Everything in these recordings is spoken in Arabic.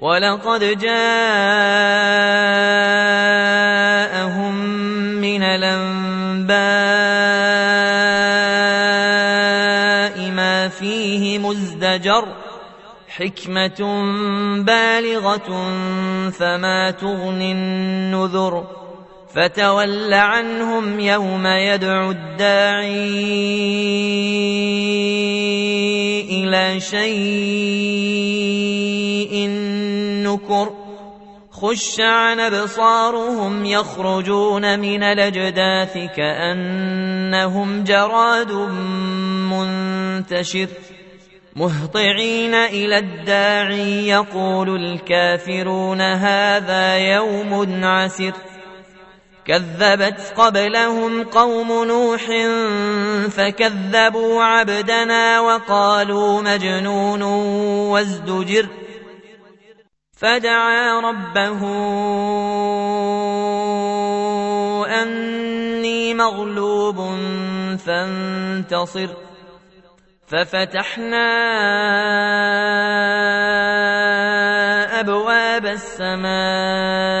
ولقد جاءهم من الأنباء ما فيه مزدجر حكمة بالغة فما تغني النذر فتول عنهم يوم يدعو الداعي إلى شيء نكر خش عن أبصارهم يخرجون من الأجداث كأنهم جراد منتشر مهطعين إلى الداعي يقول الكافرون هذا يوم عسر كذبت قبلهم قوم نوح فكذبوا عبدنا وقالوا مجنون وازدجر فدعا ربه أني مغلوب فانتصر. ففتحنا أبواب السماء.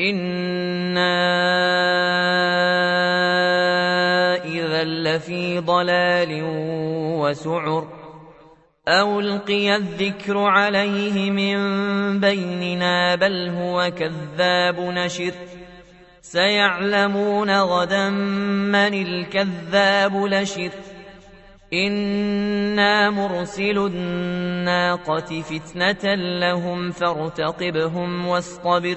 إنا إذا لفي ضلال وسعر أو ألقي الذكر عليه من بيننا بل هو كذاب نشر سيعلمون غدا من الكذاب لشر إنا مرسل الناقة فتنة لهم فارتقبهم واصطبر